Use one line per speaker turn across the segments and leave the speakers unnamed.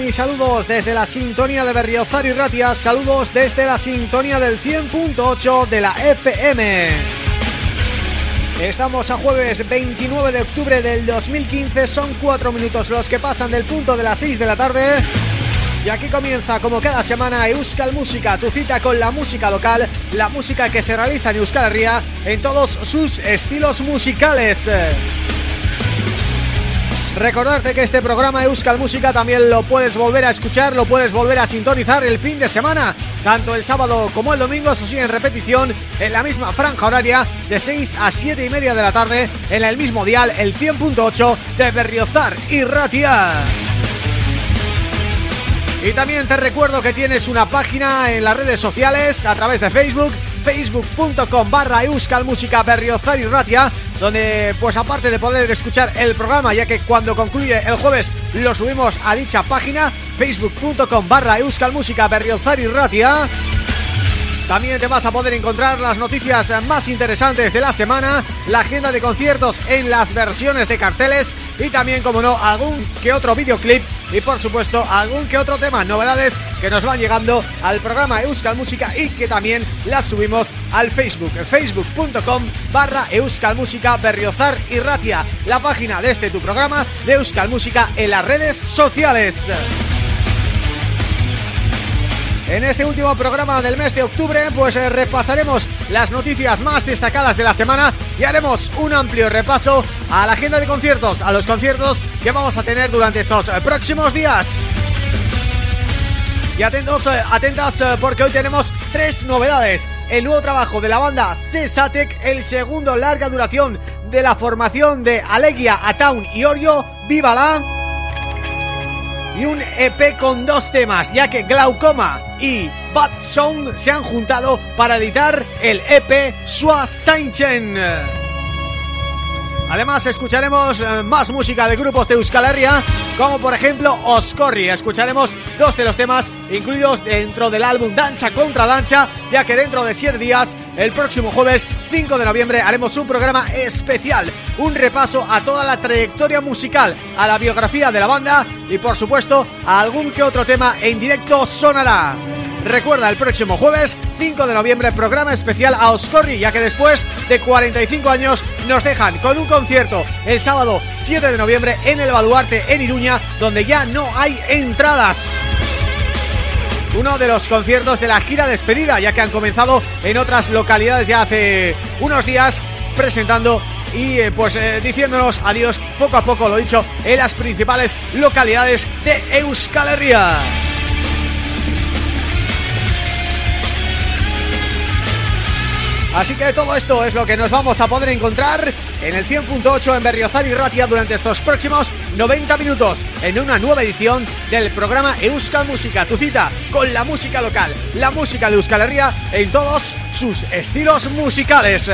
Y saludos desde la sintonía de Berriozar y Ratia, saludos desde la sintonía del 100.8 de la FM. Estamos a jueves 29 de octubre del 2015, son cuatro minutos los que pasan del punto de las 6 de la tarde y aquí comienza como cada semana Euskal Música, tu cita con la música local, la música que se realiza en Euskal Herria en todos sus estilos musicales. Recordarte que este programa Euskal Música también lo puedes volver a escuchar, lo puedes volver a sintonizar el fin de semana, tanto el sábado como el domingo, eso sí, en repetición, en la misma franja horaria, de 6 a 7 y media de la tarde, en el mismo dial, el 100.8 de Berriozar y Ratia. Y también te recuerdo que tienes una página en las redes sociales, a través de Facebook, facebook.com barra Berriozar y Ratia donde pues aparte de poder escuchar el programa ya que cuando concluye el jueves lo subimos a dicha página facebook.com barra Euskal Música Berriozar y Ratia. También te vas a poder encontrar las noticias más interesantes de la semana, la agenda de conciertos en las versiones de carteles y también, como no, algún que otro videoclip y por supuesto algún que otro tema, novedades que nos van llegando al programa Euskal Música y que también las subimos al Facebook, facebook.com barra Euskal Música Berriozar y Ratia, la página de este tu programa de Euskal Música en las redes sociales. En este último programa del mes de octubre pues eh, repasaremos las noticias más destacadas de la semana y haremos un amplio repaso a la agenda de conciertos, a los conciertos que vamos a tener durante estos eh, próximos días. Y atentos, eh, atentas porque hoy tenemos tres novedades. El nuevo trabajo de la banda Cesatec, el segundo larga duración de la formación de Alegia, Ataun y Orio, ¡Vívala! y un EP con dos temas, ya que Glaucoma y Bad Song se han juntado para editar el EP Sua Sainchen. Además escucharemos eh, más música de grupos de Euskal Herria Como por ejemplo Oscorri Escucharemos dos de los temas incluidos dentro del álbum Dancha contra Dancha Ya que dentro de siete días, el próximo jueves 5 de noviembre Haremos un programa especial Un repaso a toda la trayectoria musical A la biografía de la banda Y por supuesto algún que otro tema en directo sonará Recuerda, el próximo jueves 5 de noviembre programa especial a Oscorri Ya que después de 45 años nos dejan con un concierto el sábado 7 de noviembre en el Baluarte en Iruña Donde ya no hay entradas uno de los conciertos de la gira despedida ya que han comenzado en otras localidades ya hace unos días presentando y eh, pues eh, diciéndonos adiós poco a poco, lo dicho, en las principales localidades de Euskal Herria. Así que todo esto es lo que nos vamos a poder encontrar en el 100.8 en Berriozar y Ratia durante estos próximos 90 minutos en una nueva edición del programa Euskal Música, tu cita con la música local, la música de Euskal Herria en todos sus estilos musicales.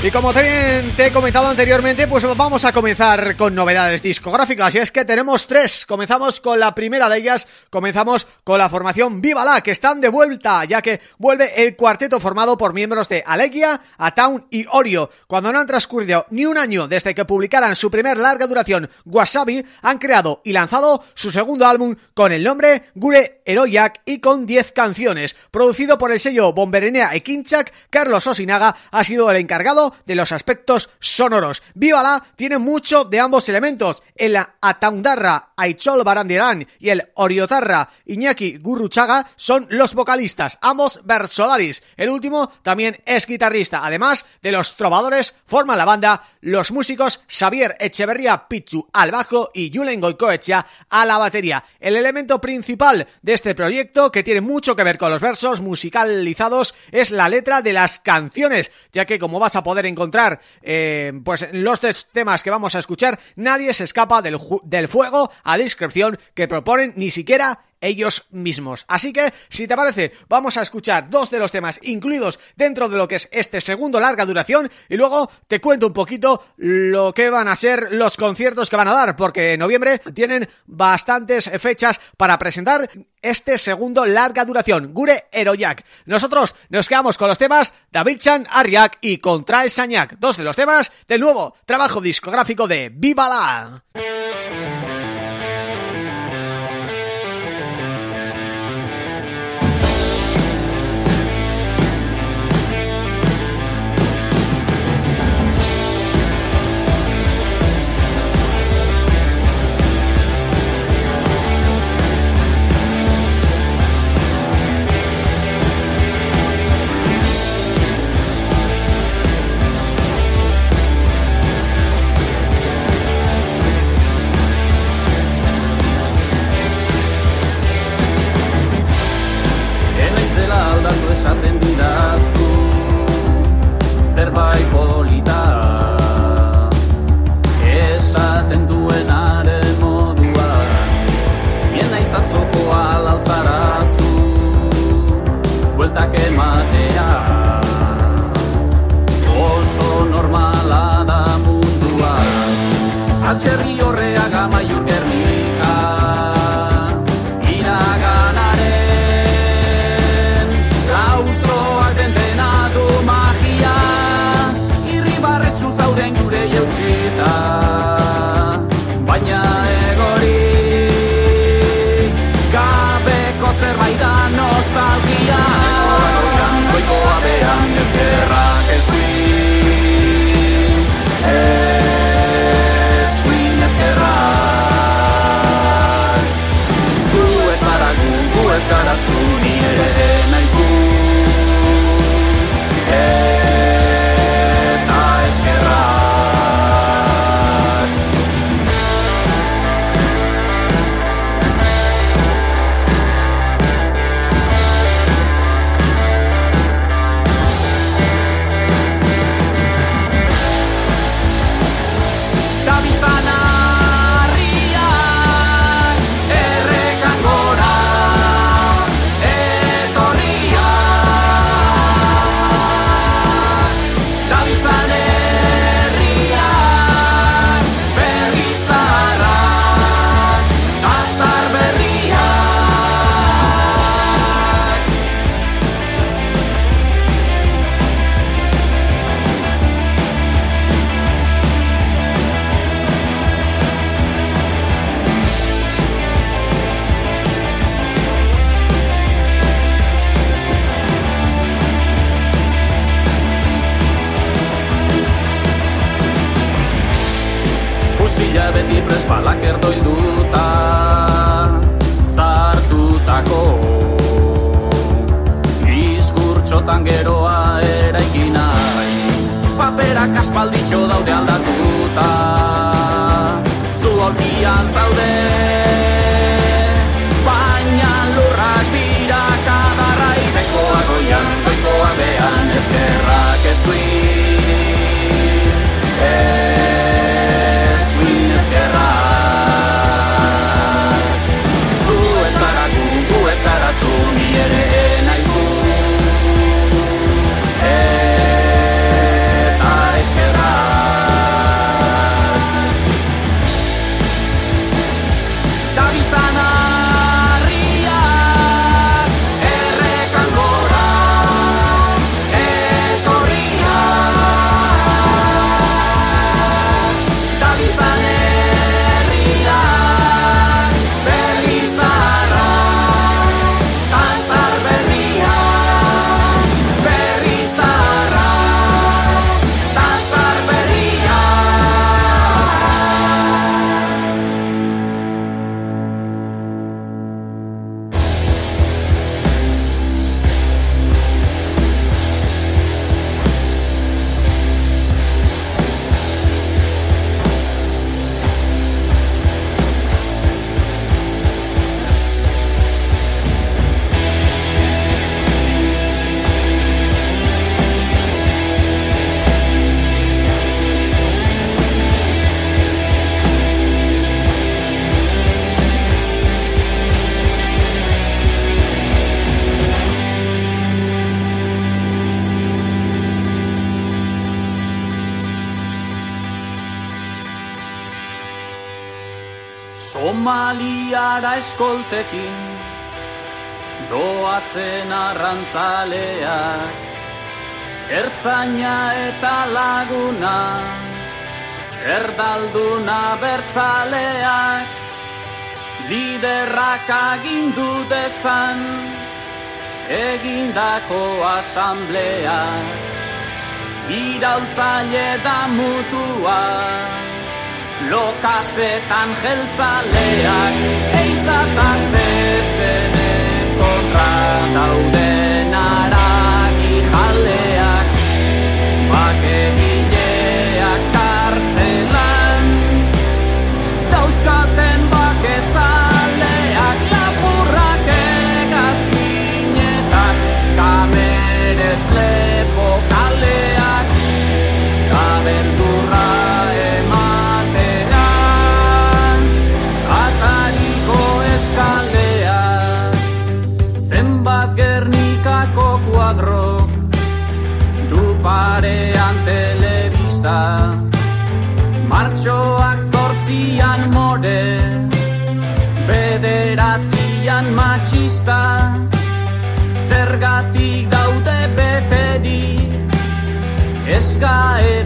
Y como también te he comentado anteriormente, pues vamos a comenzar con novedades discográficas y es que tenemos tres. Comenzamos con la primera de ellas, comenzamos con la formación Viva La, que están de vuelta, ya que vuelve el cuarteto formado por miembros de Alegia, Ataun y Orio. Cuando no han transcurrido ni un año desde que publicaran su primer larga duración, Wasabi, han creado y lanzado su segundo álbum con el nombre Gure Eroyak y con 10 canciones. Producido por el sello Bomberenea e Kinchak, Carlos Osinaga ha sido el encargado de los aspectos sonoros. Víbala tiene mucho de ambos elementos. El Ataundarra Aichol Barandirán y el Oriotarra Iñaki Gurruchaga son los vocalistas, ambos versolaris. El último también es guitarrista. Además de los trovadores, forman la banda los músicos Xavier Echeverría Pichu al bajo y Julen Goicoechea a la batería. El elemento principal de este proyecto, que tiene mucho que ver con los versos musicalizados, es la letra de las canciones, ya que como vas a poder encontrar eh, pues los temas que vamos a escuchar, nadie se escapa del, del fuego a descripción que proponen ni siquiera ellos mismos. Así que, si te parece, vamos a escuchar dos de los temas incluidos dentro de lo que es este segundo larga duración y luego te cuento un poquito lo que van a ser los conciertos que van a dar, porque en noviembre tienen bastantes fechas para presentar este segundo larga duración, Gure Eroyak. Nosotros nos quedamos con los temas David Chan, Ariak y Contra el Sañak, dos de los temas del nuevo trabajo discográfico de Viva la...
esaten didazu zerbait polita. Esaten duenaren modua bien naiz atzokoa alaltzarazu bueltak ematea. Oso normala da mundua atxerri horreaga urtekin doazen arrantzaleak Ertzaina eta laguna Erdalduna bertzaleak Liderrak agindu dezan Egindako asambleak Irautzaile da mutua lokatzetan jeltzaleak, eizataz ezen ekorra daude.
sky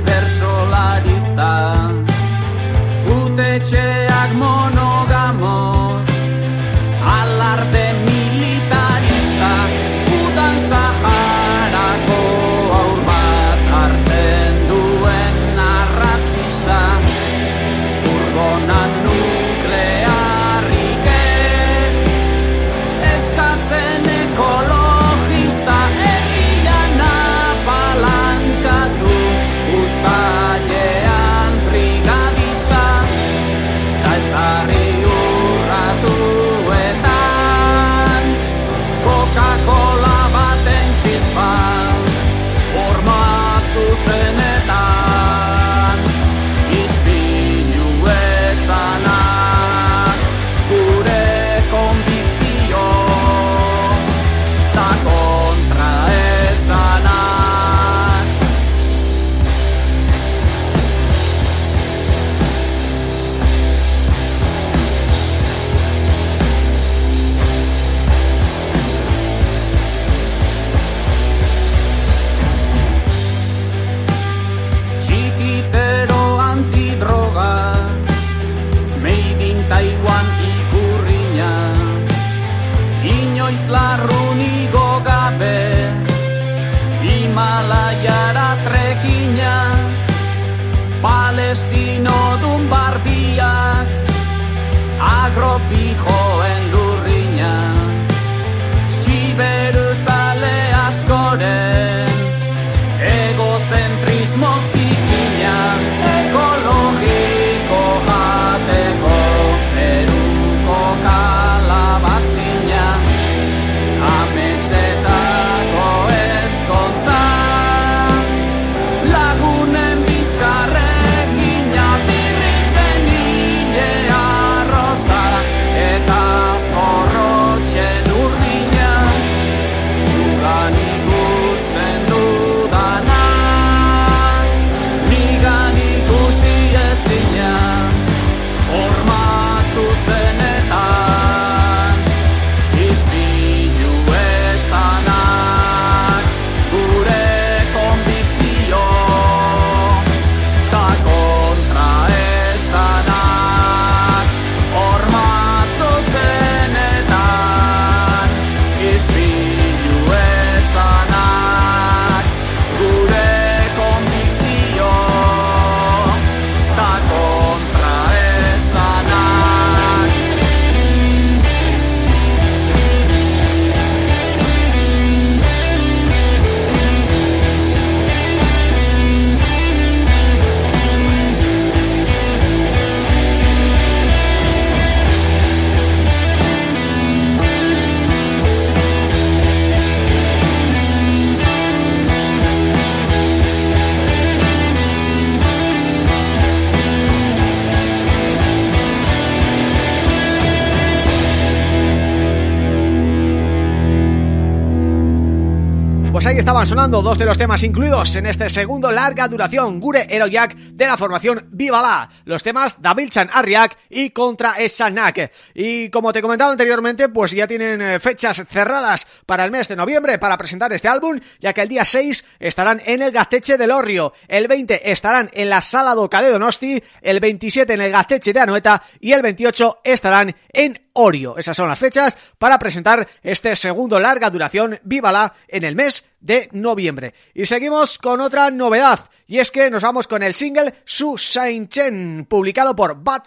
ahí estaban sonando dos de los temas incluidos en este segundo larga duración Gure Eroyak de la formación Vivala, los temas Davilchan Arriak y Contra Esanak. Y como te he comentado anteriormente, pues ya tienen eh, fechas cerradas para el mes de noviembre para presentar este álbum, ya que el día 6 estarán en el Gasteche del Orrio, el 20 estarán en la Sala do de Donosti, el 27 en el Gasteche de Anoeta y el 28 estarán en Orio. Esas son las fechas para presentar este segundo larga duración Vívala en el mes de noviembre. Y seguimos con otra novedad, y es que nos vamos con el single Su Saint Chen, publicado por Bad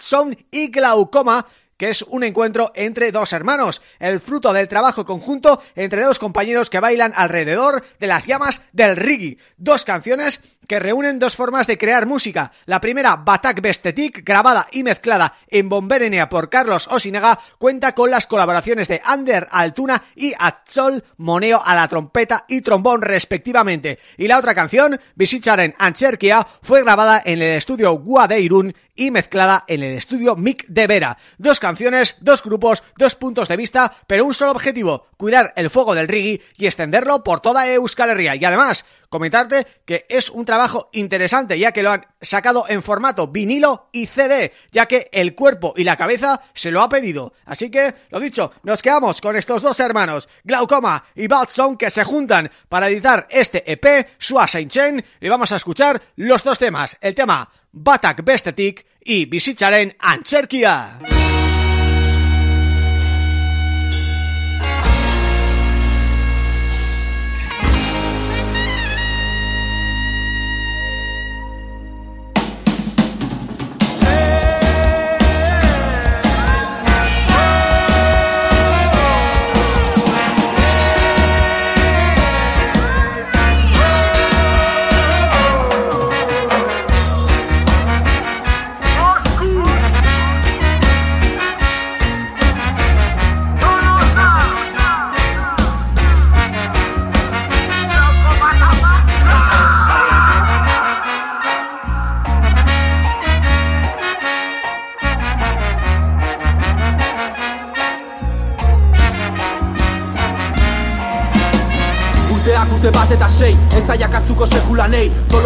y Glaucoma, que es un encuentro entre dos hermanos, el fruto del trabajo conjunto entre dos compañeros que bailan alrededor de las llamas del reggae. Dos canciones que reúnen dos formas de crear música. La primera, Batak Bestetik, grabada y mezclada en Bomberenea por Carlos Osinega, cuenta con las colaboraciones de Ander Altuna y Atzol Moneo a la trompeta y trombón respectivamente. Y la otra canción, Visicharen Ancherkia, fue grabada en el estudio Gua de Irún y mezclada en el estudio Mick de Vera. Dos canciones, dos grupos, dos puntos de vista, pero un solo objetivo, cuidar el fuego del reggae y extenderlo por toda Euskal Herria. Y además, comentarte que es un trabajo interesante ya que lo han sacado en formato vinilo y CD, ya que el cuerpo y la cabeza se lo ha pedido. Así que, lo dicho, nos quedamos con estos dos hermanos, Glaucoma y Song, que se juntan para editar este EP, Sua Saint y vamos a escuchar los dos temas, el tema Batak Bestetik y Bizitzaren Antzerkia.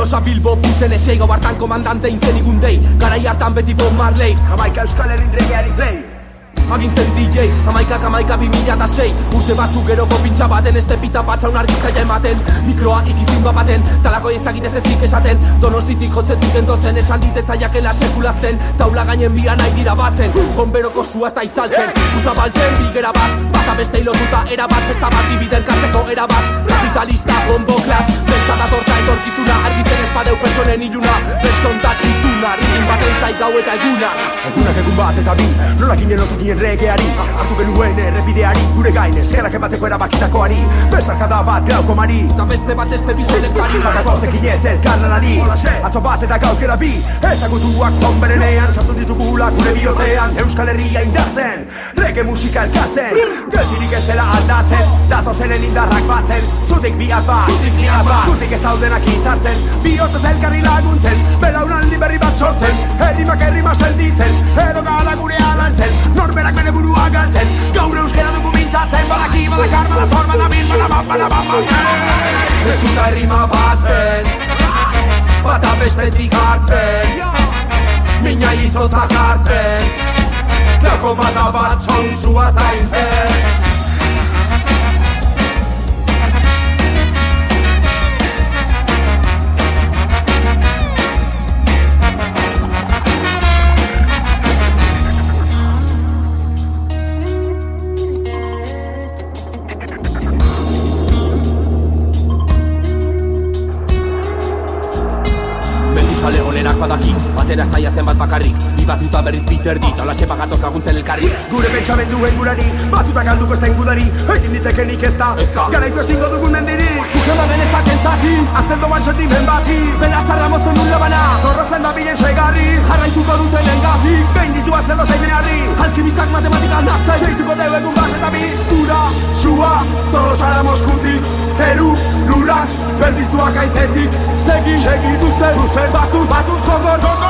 Tolosa Bilbo busen esei, gobartan komandante intzen igundei Garai hartan beti Bob Marley,
Jamaika Euskal Herrin regeari play.
Agintzen DJ Hamaikak hamaika bi mila eta sei. Urte batzuk geroko pintxa baten Estepita patxa un argiztaia ematen. Mikroa ikizin baten Talako ez ezik esaten. Donostitik jotzetik endozen Esan ditetzaiakela sekulazten Taula gainen bian nahi dira batzen. Bonberoko sua ez da itzaltzen. Uzabaltzen bilgera bat. Bata beste hilotuta era bat Festa bat bibiden katzeko era bat Kapitalista bombo torta eta Etorkizuna argitzen espadeu pertsonen iluna. Pertsontak ituna, rikin baten zait gau eta eguna.
Egunak egun bat eta bi, nola ginen lotu ginen regeari. Artu genuen errepideari, gure gain eskerak emateko erabakitakoari. Besarkada bat glauko mari,
Eta beste bat este biselekari
Bakatozekin ez elkarlanari Atzo bat eta gaukera bi. Ezagutuak onberenean Sartu ditugula gure bihotzean. Euskal Herria indartzen Rege musika elkatzen Geltirik ez dela aldatzen. Datozenen indarrak batzen. Zutik biat bat Zutik biat bat Zutik ez daudenak hitzartzen. Bihotzez elkarri laguntzen. Belaunaldi berri bat sortzen. Herrimak herrima selditzen Edo gala gure alantzen Norberak bere burua galtzen. Gaur euskera dugu mintzatzen. Badaki, badakar, badator, badabil, badabam, badabam, badabam
Ez dut herrima batzen. Bata bestetik hartzen. Mina izotza jartzen Klako mana bat txontxua zaintzen Batera zaiatzen bat bakarrik. Dit, alaxe bagatoz laguntzen elkarri.
Gure pentsamenduen gurari, batuta galduko ez da ingudari. Egin ditekenik ez da, garaitu ezingo dugun mendirik.
Kujema denezaken zati,
Azten doan sentimen bati,
bela txarra moztu nun labana
zorrozten da bilen segarri
Jarraituko duten engatik,
Behin ditu azelo zeimenarri,
alkimistak matematika nazten
seituko deu egun bat eta bi. Ura, sua, torosara moskutik, zeru, lurak, berbiztuak aizetik. Segi, segi, zuzen, zuzen, batuz, batuz, gogor, gogor,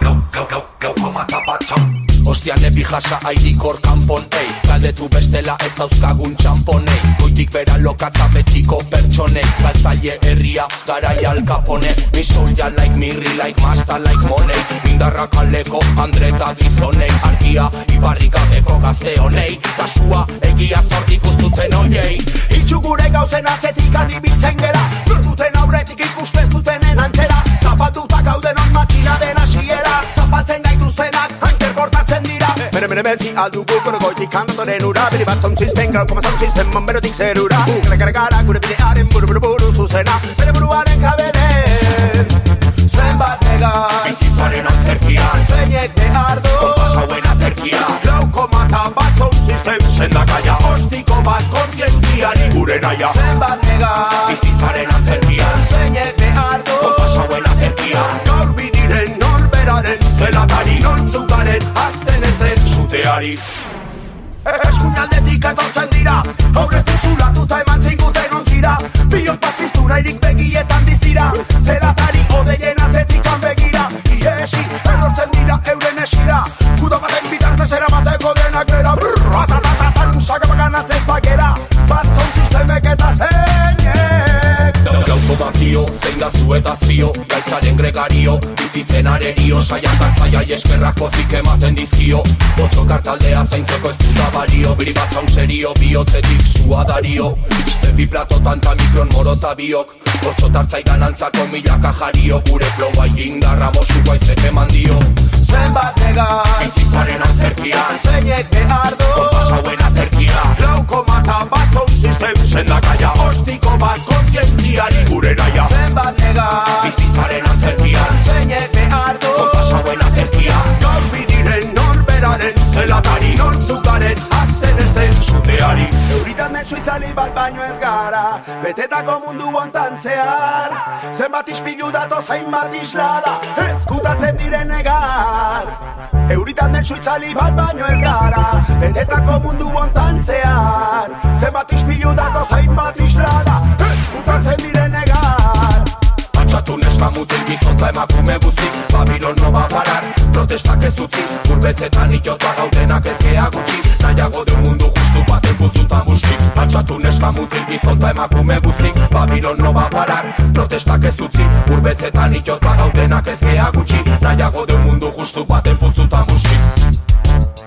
Gau, gau, gau, gau, gau, amata batxan Ostian epi jasa airik hor kanpon, ei Galdetu bestela ez dauzkagun txamponei. Goitik bera lokatza betiko pertsonek Galtzaile herria, garai alkapone Mi soia like, mirri like, masta like monei Indarra kaleko, andreta gizonei. Argia, ibarri gabeko gazte honei Tasua, egia zordik uzuten oiei.
Itxu gure gauzen atzetik adibitzen gera. Nor duten aurretik ikustez dut bere beti aldugu Gure goitik kanatoren ura Bili bat zontzisten gau koma zontzisten Mon berotik zer ura uh. Gara gara gara gure bidearen buru buru buru zuzena. Bere buruaren kabelen Zuen bat ega.
Bizitzaren antzerkia
Zeinek behar du
Kompasa huen
aterkia Glauko mata bat zontzisten
Sendakaia.
Ostiko bat kontzientziari
gure naia.
Zuen bat ega.
Bizitzaren antzerkia
Zeinek behar du
Kompasa huen aterkia
Gaur bidiren norberaren Zelatari nortzukaren Azkaren
Zuteari
Eskuinaldetik etortzen dira Aurretu zulatuta eman zinguten ontzira. Biot bat piztu nahirik begietan diztira Zelatari odeien atzetik begira. Iesi, erortzen dira euren esira Kudo baten bitartez eramateko denak era Ratatatatan, saga bakan atzez bakera Batzon sistemek eta zeinek
Bakio, zein da zuetaz bio Gaitzaren gregario, bizitzen arerio Saiak hartzaia eskerrak pozik ematen dizkio. Botxo kartaldea zaintzeko ez duta bario Biri bat zaun serio, bihotzetik sua dario. Stepi platotan ta mikron morota biok Botxo tartzaidan antzako milaka jario. Gure flowa indarra mosuko aizek eman dio.
Zenbat nega
Bizitzaren antzerkian
Zeinek behar du.
Konpasauen aterkia
Lauko mata batzon sistem
Sendakaia
Ostiko bat kontzientziari
Gure naia
Zenbat nega
Bizitzaren antzerkian
Zeinek behar du
Konpasauen aterkia.
Gaur bidiren norberaren Zelatari nortzugaren Azten ez den
Zuteari
Euritan den suitzali bat baino ez gara Betetako mundu ontan zehar. Zenbat ispilu dato zain bat islada Ezkutatzen diren egar Euritan den suitzali bat baino ez gara Betetako mundu ontan zehar. Zenbat ispilu dato zain bat islada Ezkutatzen diren egar
neska mutil gizonta emakume guztik Babilon no va parar, protestak ez utzi Urbetzetan itota gaudenak ez gea gutxi. Nahiago de un mundu justu baten putzuta musti Patxatu neska mutil gizonta emakume guztik Babilon no va parar, protestak ez utzi Urbetzetan itota gaudenak ez gea gutxi. Nahiago de un mundu justu baten putzuta musti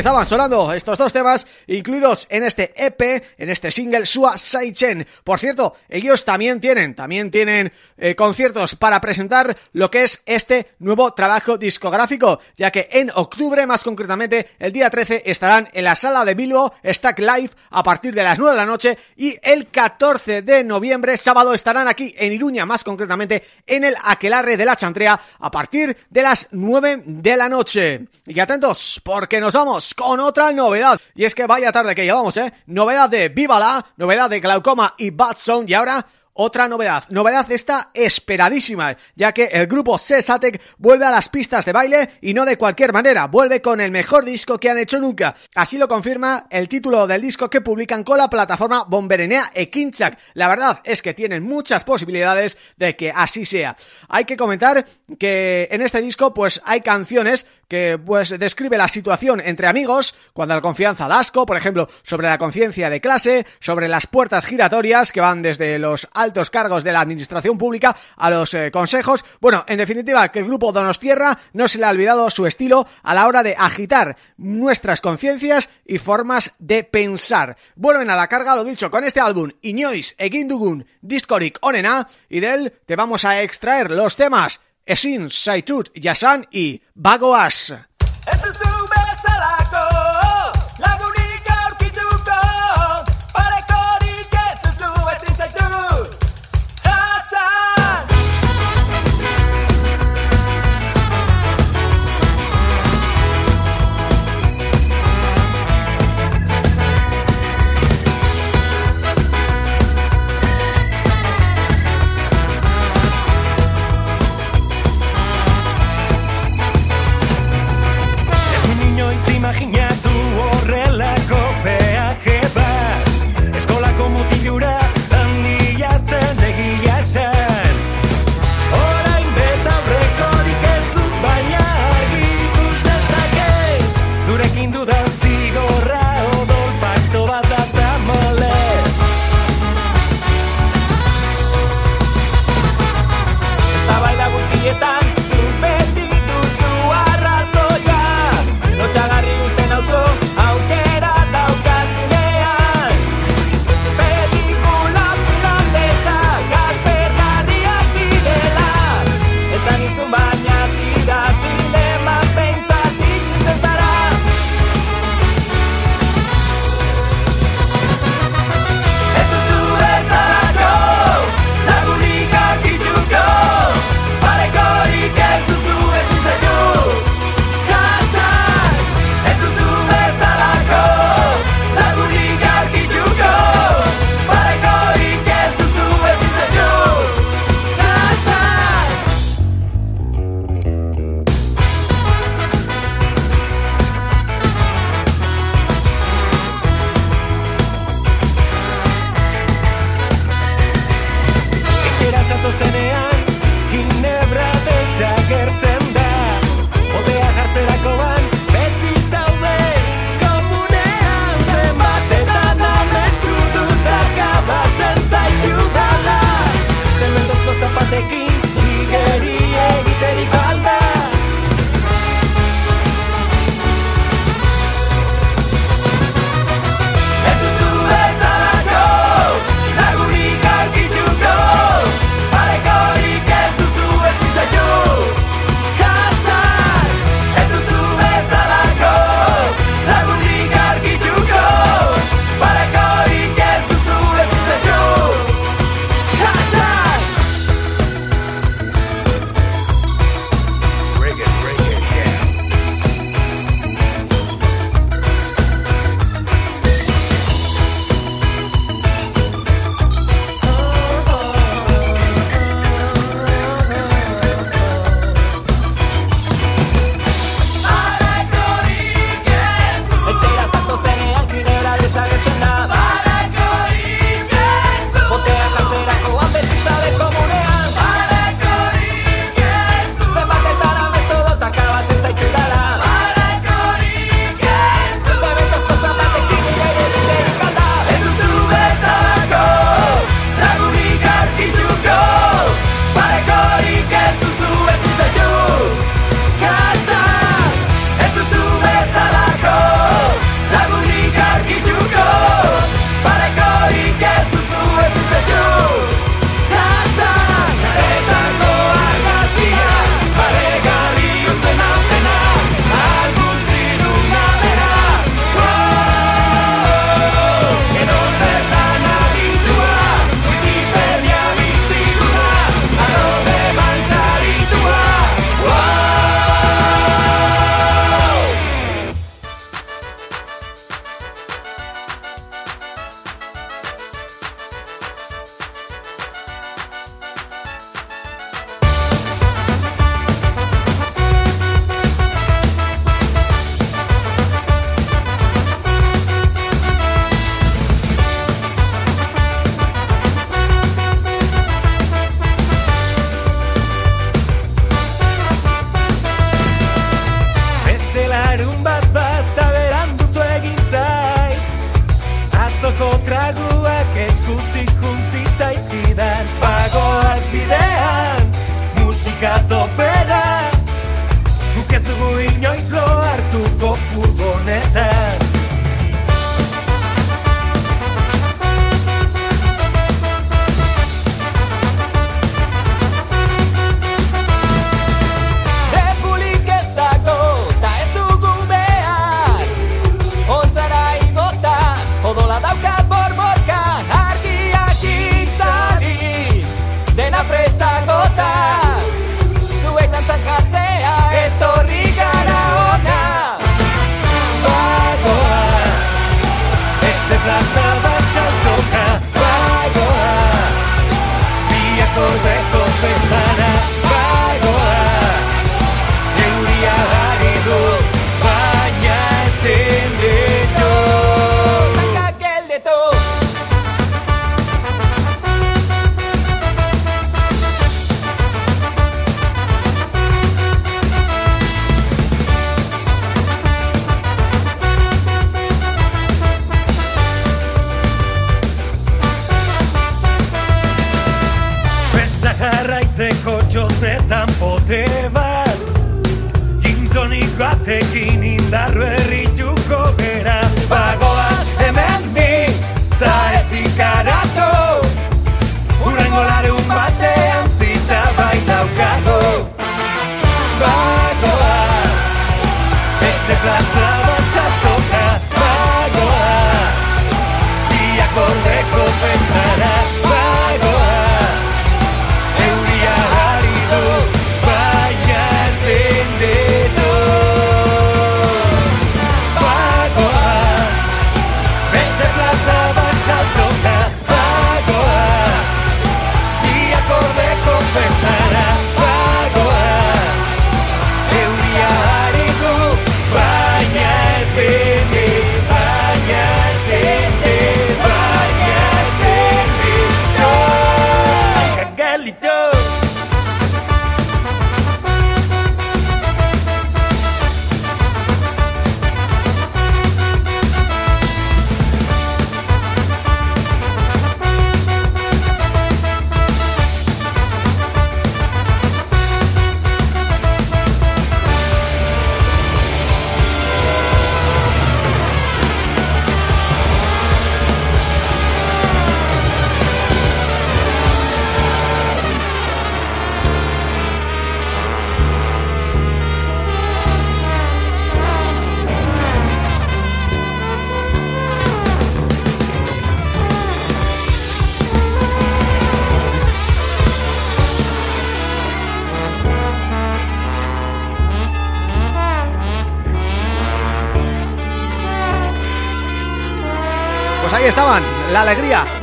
Estaban sonando estos dos temas incluidos en este EP, en este single Sua Saichen. Por cierto, ellos también tienen, también tienen eh, conciertos para presentar lo que es este nuevo trabajo discográfico, ya que en octubre, más concretamente, el día 13 estarán en la sala de Bilbo Stack Live a partir de las 9 de la noche y el 14 de noviembre, sábado, estarán aquí en Iruña, más concretamente en el Aquelarre de la Chantrea a partir de las 9 de la noche. Y atentos, porque nos vamos con otra novedad. Y es que vaya tarde que llevamos, ¿eh? Novedad de Vívala, novedad de Glaucoma y Bad Sound y ahora... Otra novedad, novedad esta esperadísima, ya que el grupo Sesatec vuelve a las pistas de baile y no de cualquier manera, vuelve con el mejor disco que han hecho nunca. Así lo confirma el título del disco que publican con la plataforma Bomberenea e Kinchak. La verdad es que tienen muchas posibilidades de que así sea. Hay que comentar que en este disco pues hay canciones que pues describe la situación entre amigos, cuando la confianza da asco, por ejemplo, sobre la conciencia de clase, sobre las puertas giratorias que van desde los altos cargos de la administración pública a los eh, consejos. Bueno, en definitiva, que el grupo Donostierra no se le ha olvidado su estilo a la hora de agitar nuestras conciencias y formas de pensar. Vuelven a la carga, lo dicho, con este álbum Inoiz Egindugun Discorik Onena y de él te vamos a extraer los temas Ezin Saitut Jasan y Bagoaz.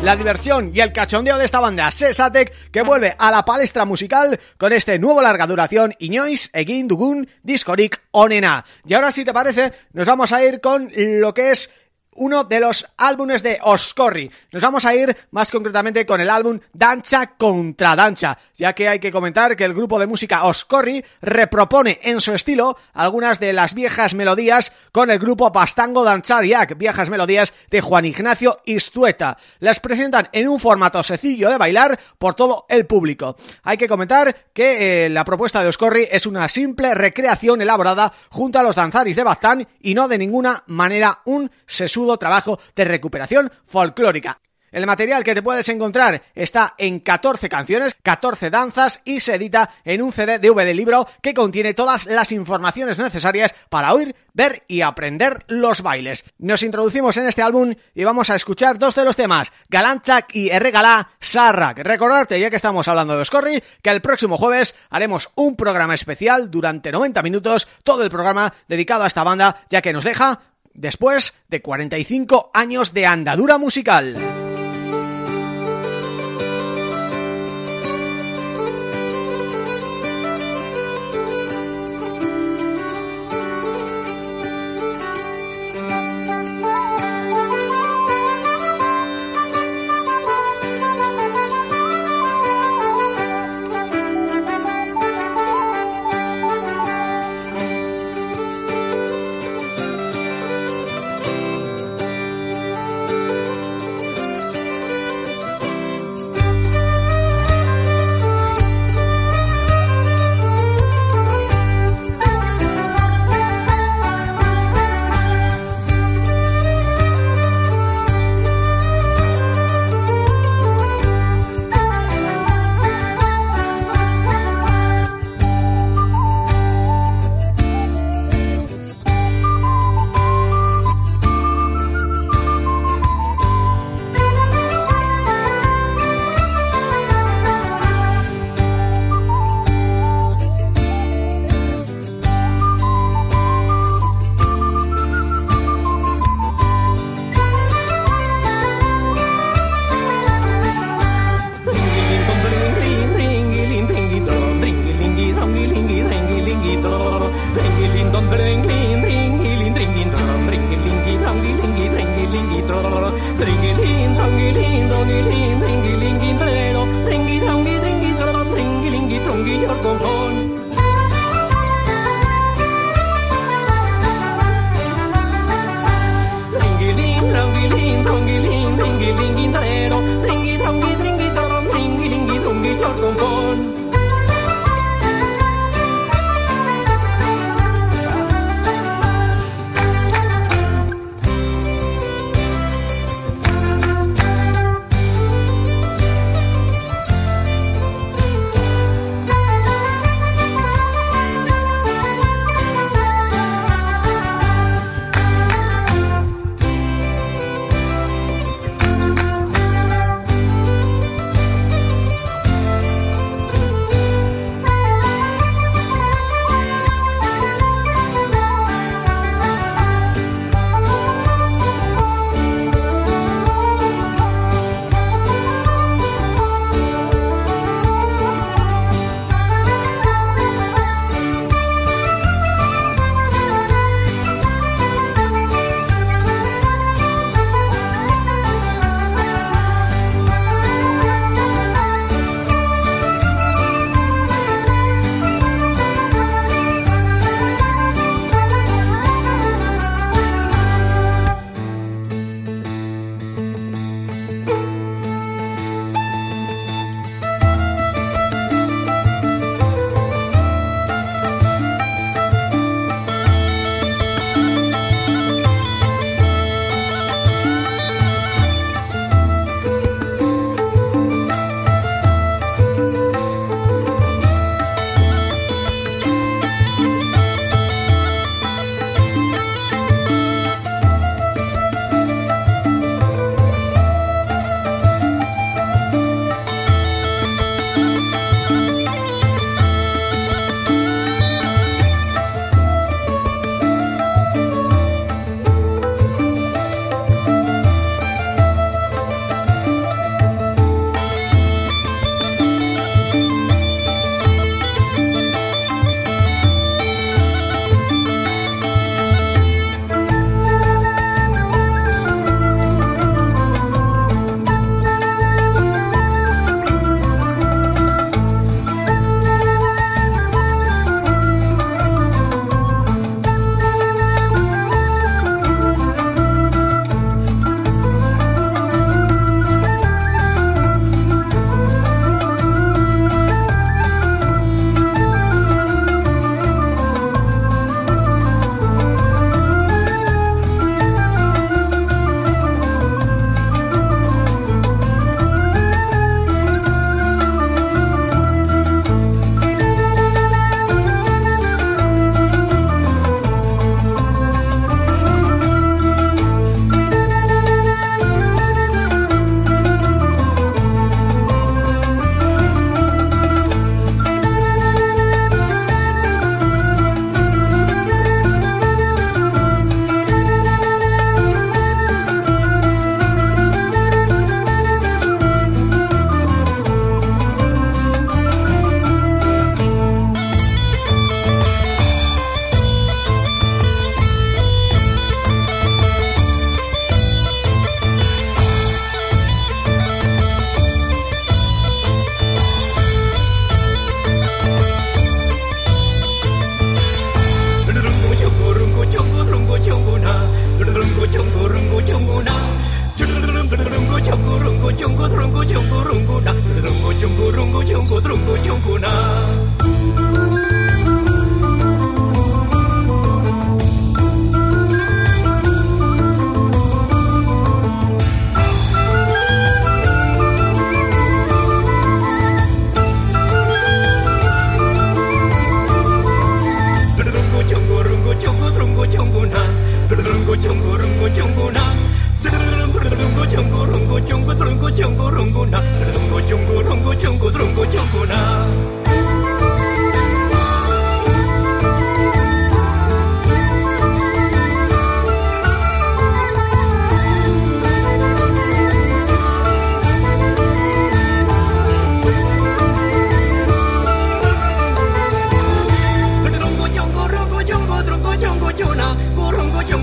La diversión y el cachondeo de esta banda Sesatec que vuelve a la palestra musical con este nuevo larga duración Iñois, Egin, Dugun, Discorik, Onena. Y ahora si te parece, nos vamos a ir con lo que es uno de los álbumes de Oscorri. Nos vamos a ir más concretamente con el álbum Dancha contra Dancha, ya que hay que comentar que el grupo de música Oscorri repropone en su estilo algunas de las viejas melodías con el grupo Pastango Danchariak, viejas melodías de Juan Ignacio Istueta. Las presentan en un formato sencillo de bailar por todo el público. Hay que comentar que eh, la propuesta de Oscorri es una simple recreación elaborada junto a los danzaris de Bazán y no de ninguna manera un sesudo trabajo de recuperación folclórica. El material que te puedes encontrar está en 14 canciones, 14 danzas y se edita en un CD DVD libro que contiene todas las informaciones necesarias para oír, ver y aprender los bailes. Nos introducimos en este álbum y vamos a escuchar dos de los temas, Galantzak y Erregalá Sarrak. Recordarte, ya que estamos hablando de Scorri, que el próximo jueves haremos un programa especial durante 90 minutos, todo el programa dedicado a esta banda, ya que nos deja después de 45 años de andadura musical.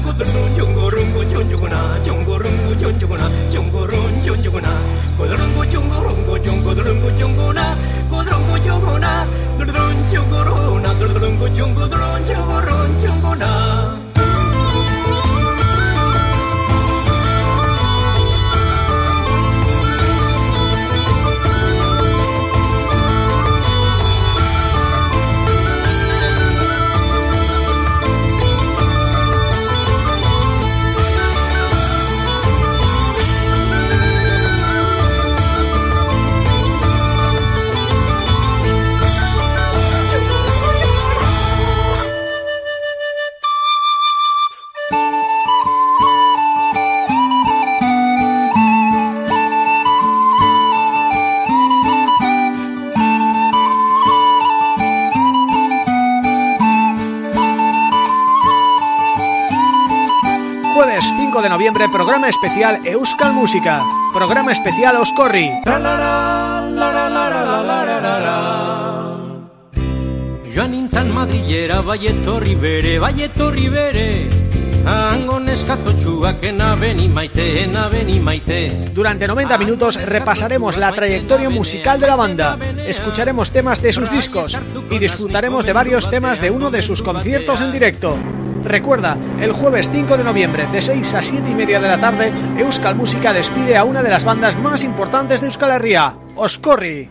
aku tertunjuk programa especial Euskal Música. Programa especial Oscorri.
Joan nintzan madrilera baietorri bere, baietorri bere Hango neskatotxuak ena beni maite, ena beni maite
Durante 90 minutos repasaremos la trayectoria musical de la banda, escucharemos temas de sus discos y disfrutaremos de varios temas de uno de sus conciertos en directo. Recuerda, el jueves 5 de noviembre de 6 a 7 y media de la tarde, Euskal Música despide a una de las bandas más importantes de Euskal Herria, Oscorri.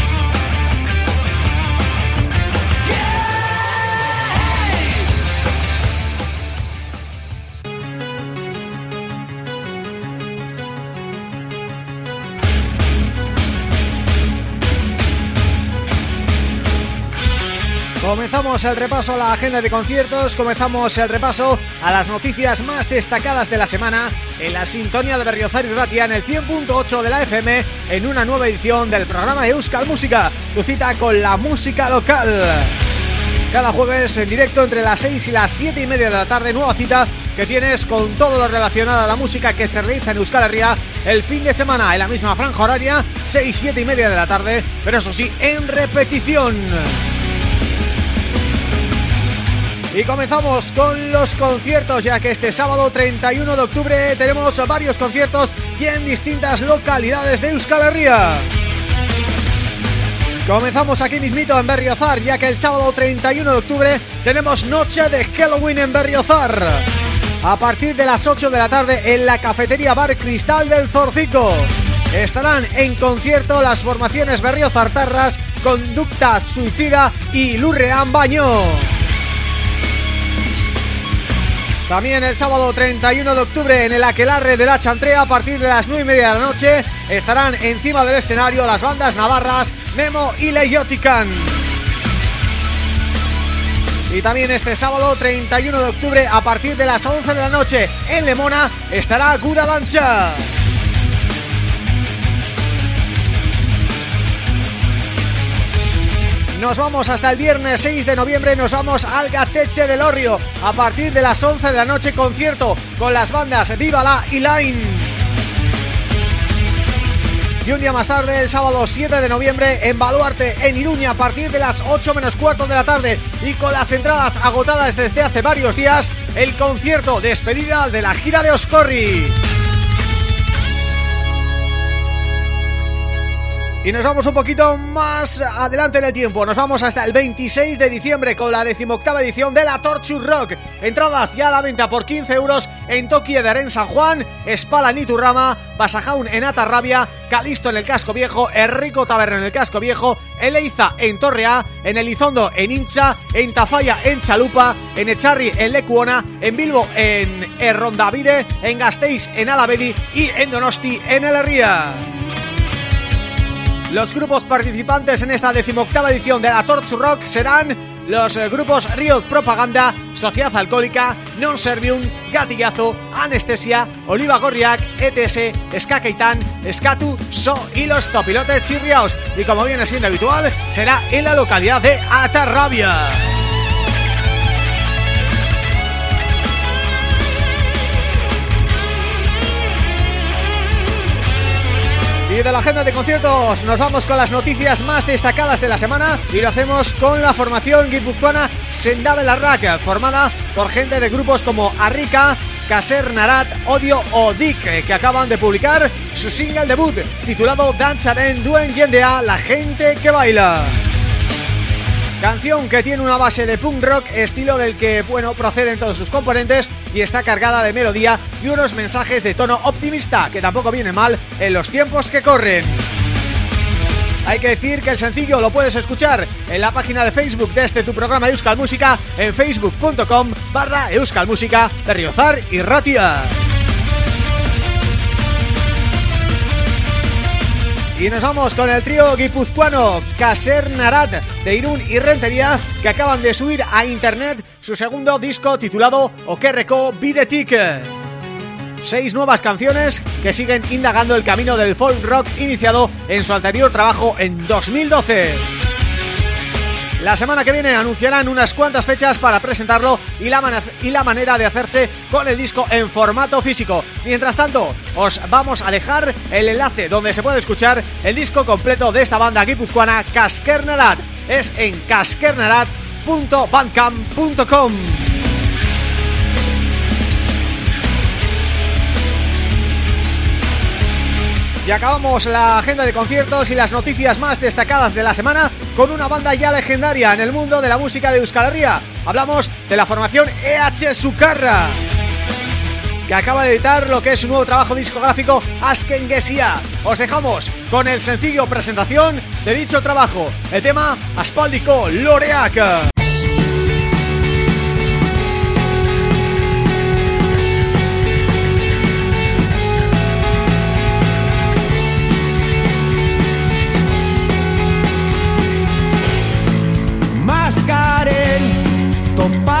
Comenzamos el repaso a la agenda de conciertos, comenzamos el repaso a las noticias más destacadas de la semana en la sintonía de Berriozar y Ratia en el 100.8 de la FM en una nueva edición del programa Euskal Música, tu cita con la música local. Cada jueves en directo entre las 6 y las 7 y media de la tarde, nueva cita que tienes con todo lo relacionado a la música que se realiza en Euskal Herria el fin de semana en la misma franja horaria, 6, 7 y media de la tarde, pero eso sí, en repetición. Y comenzamos con los conciertos, ya que este sábado 31 de octubre tenemos varios conciertos y en distintas localidades de Euskal. Comenzamos aquí mismito en Berriozar, ya que el sábado 31 de octubre tenemos noche de Halloween en Berriozar. A partir de las 8 de la tarde en la cafetería Bar Cristal del Zorcico. Estarán en concierto las formaciones Berriozartarras, Conducta Suicida y Lurrean Baño. También el sábado 31 de octubre en el Aquelarre de la Chantrea a partir de las 9 y media de la noche estarán encima del escenario las bandas navarras Memo y Leiotican. Y también este sábado 31 de octubre a partir de las 11 de la noche en Lemona estará Guda Dancha. Nos vamos hasta el viernes 6 de noviembre, nos vamos al Gateche del Orrio A partir de las 11 de la noche concierto con las bandas Viva La y Line Y un día más tarde, el sábado 7 de noviembre, en Baluarte, en Iruña, a partir de las 8 menos cuarto de la tarde y con las entradas agotadas desde hace varios días, el concierto despedida de la gira de Oscorri. Y nos vamos un poquito más adelante en el tiempo. Nos vamos hasta el 26 de diciembre con la decimoctava edición de la Torture Rock. Entradas ya a la venta por 15 euros en Tokie de en San Juan Espala en Iturrama, Basajaun en Atarrabia Calisto en el Casco Viejo, Enrico Taberna en el Casco Viejo Eleiza en Torrea, en Elizondo en Hincha, en Tafalla en Chalupa En Echarri en Lecuona, en Bilbo en Errondavide En Gasteiz en Alavedi y en Donosti en El Herría los grupos participantes en esta decimoctava edición de la Torch Rock serán los eh, grupos Riot Propaganda, Sociedad Alcohólica, Non Servium, Gatillazo, Anestesia, Oliva Gorriak, ETS, Ska Keitan, Skatu, So y los Topilotes Chirriaos. Y como viene siendo habitual, será en la localidad de Atarrabia. De la agenda de conciertos nos vamos con las noticias más destacadas de la semana y lo hacemos con la formación guipuzcoana Sendave la Rack, formada por gente de grupos como Arrica, Caser Narat, Odio o Dick, que acaban de publicar su single debut titulado Danzaren Duen Yendea, la gente que baila. Canción que tiene una base de punk rock, estilo del que, bueno, proceden todos sus componentes y está cargada de melodía y unos mensajes de tono optimista, que tampoco viene mal en los tiempos que corren. Hay que decir que el sencillo lo puedes escuchar en la página de Facebook de este tu programa Euskal Música en facebook.com barra Euskal Música de Riozar y Ratia. Y nos vamos con el trío guipuzcoano Caser Narat de Irún y Rentería que acaban de subir a internet su segundo disco titulado Okerreko Bidetik. Seis nuevas canciones que siguen indagando el camino del folk rock iniciado en su anterior trabajo en 2012. La semana que viene anunciarán unas cuantas fechas para presentarlo y la, y la manera de hacerse con el disco en formato físico. Mientras tanto, os vamos a dejar el enlace donde se puede escuchar el disco completo de esta banda guipuzcoana Caskernarat. Es en caskernarat.bandcamp.com Y acabamos la agenda de conciertos y las noticias más destacadas de la semana con una banda ya legendaria en el mundo de la música de Euskal Herria. Hablamos de la formación EH Sucarra que acaba de editar lo que es su nuevo trabajo discográfico Asken Gesia. Os dejamos con el sencillo presentación de dicho trabajo, el tema Aspaldico Loreac.
Era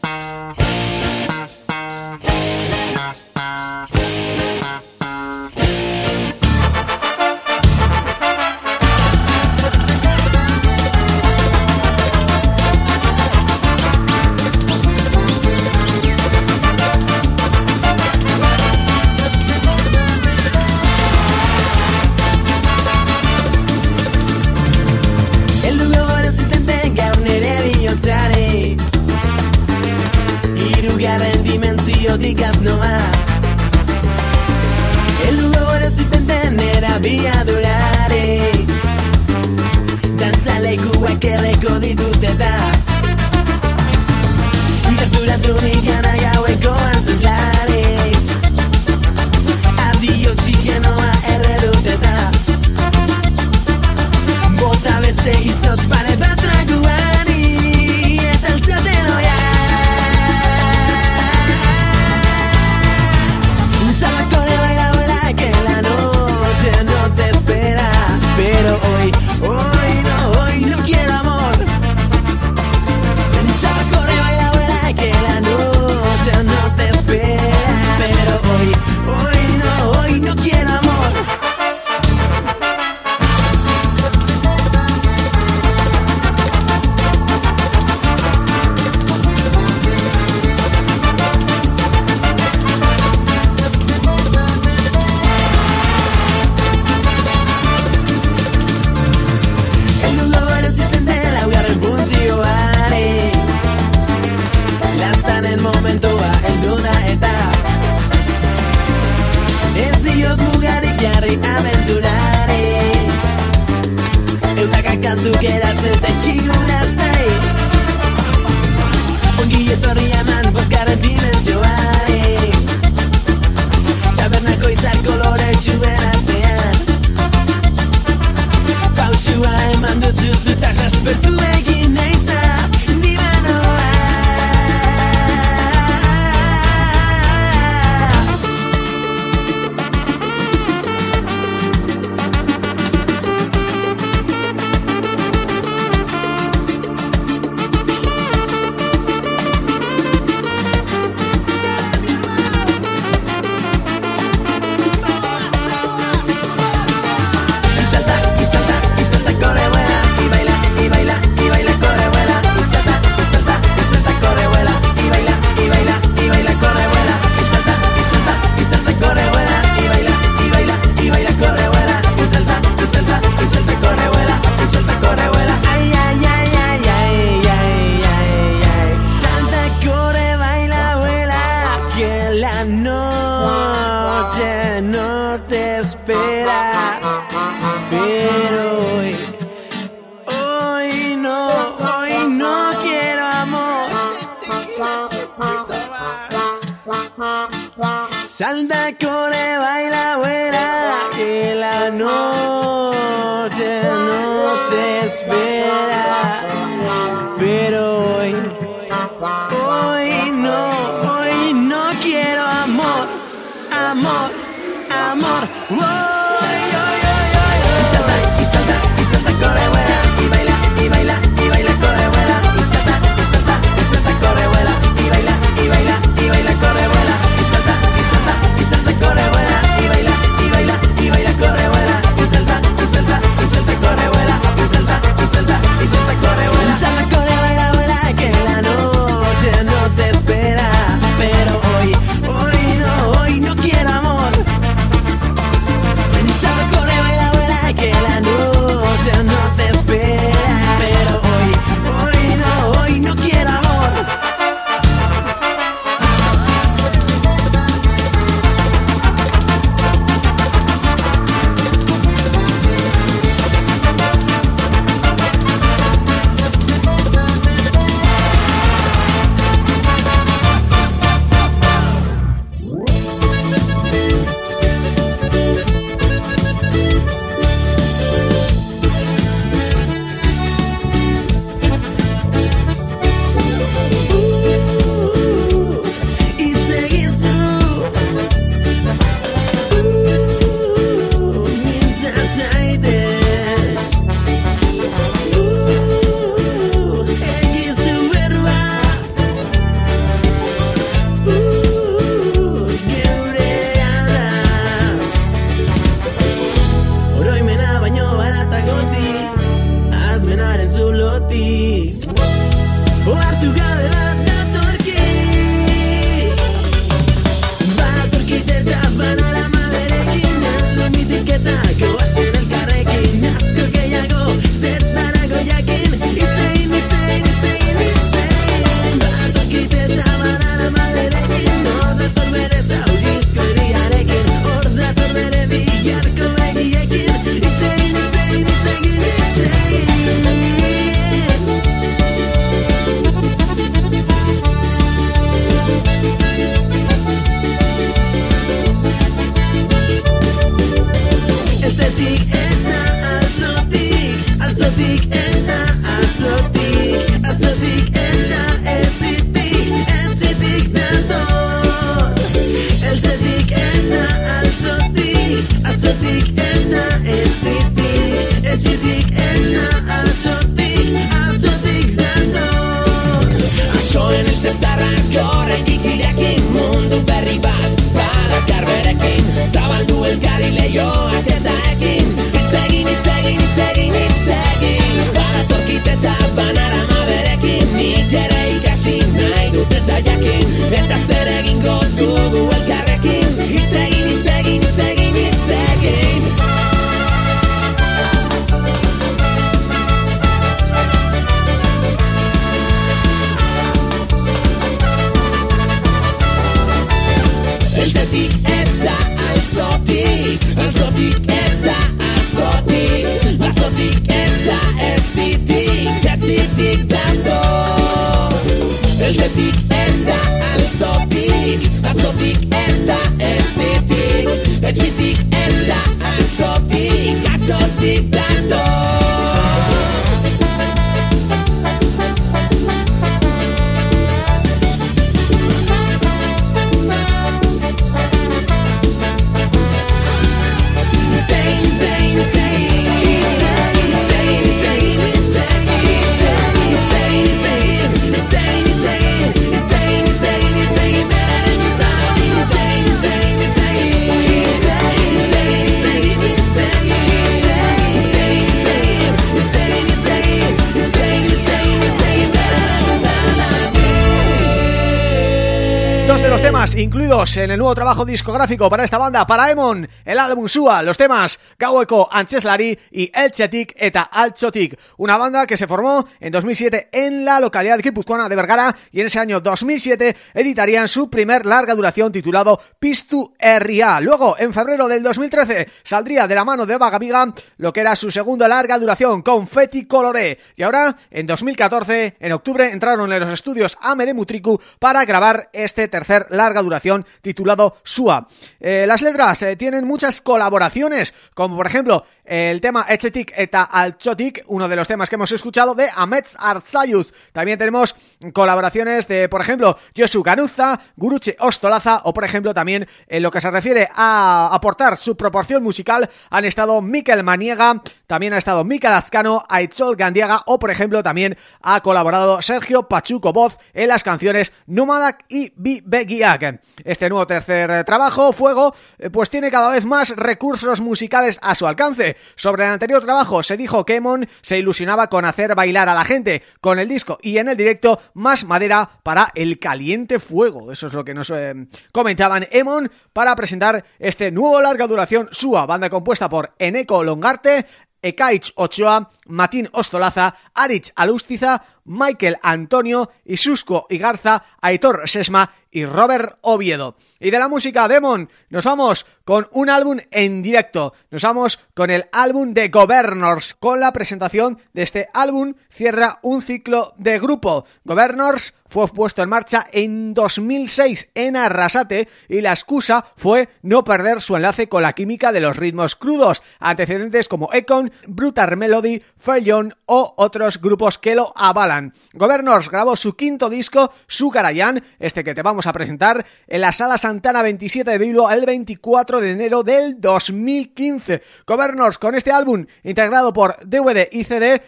temas incluidos en el nuevo trabajo discográfico para esta banda, para Emon, el álbum Sua, los temas Gaueko, Antzeslari y El Elchetik eta Altzotik, una banda que se formó en 2007 en la localidad de guipuzcoana de Vergara y en ese año 2007 editarían su primer larga duración titulado Pistu R.A. Luego, en febrero del 2013, saldría de la mano de Vagabiga lo que era su segundo larga duración, Confetti Coloré, y ahora, en 2014, en octubre, entraron en los estudios Ame de Mutriku para grabar este tercer larga duración titulado SUA. Eh, las letras eh, tienen muchas colaboraciones, como por ejemplo el tema Echetik eta Alchotik, uno de los temas que hemos escuchado de Amets Arzayuz. También tenemos colaboraciones de, por ejemplo, Josu Ganuza, Guruche Ostolaza o, por ejemplo, también en lo que se refiere a aportar su proporción musical han estado Mikel Maniega, también ha estado Mikel Ascano, Aitzol Gandiaga o, por ejemplo, también ha colaborado Sergio Pachuco Voz en las canciones Numadak y Bibegiak. Este nuevo tercer trabajo, Fuego, eh, pues tiene cada vez más recursos musicales a su alcance. Sobre el anterior trabajo se dijo que Emon se ilusionaba con hacer bailar a la gente con el disco y en el directo más madera para el caliente fuego. Eso es lo que nos eh, comentaban Emon para presentar este nuevo larga duración Sua, banda compuesta por Eneco Longarte, Ekaich Ochoa, Matín Ostolaza, Arich Alustiza, Michael Antonio, Isusco Igarza, Aitor Sesma y Robert Oviedo. Y de la música Demon nos vamos con un álbum en directo. Nos vamos con el álbum de Governors. Con la presentación de este álbum cierra un ciclo de grupo. Governors fue puesto en marcha en 2006 en Arrasate y la excusa fue no perder su enlace con la química de los ritmos crudos, antecedentes como Econ, Brutal Melody, Fellon o otros grupos que lo avalan. Governors grabó su quinto disco, Sugarayan, este que te vamos a presentar, en la Sala Santana 27 de Bilbao el 24 de enero del 2015. Governors con este álbum integrado por DVD y CD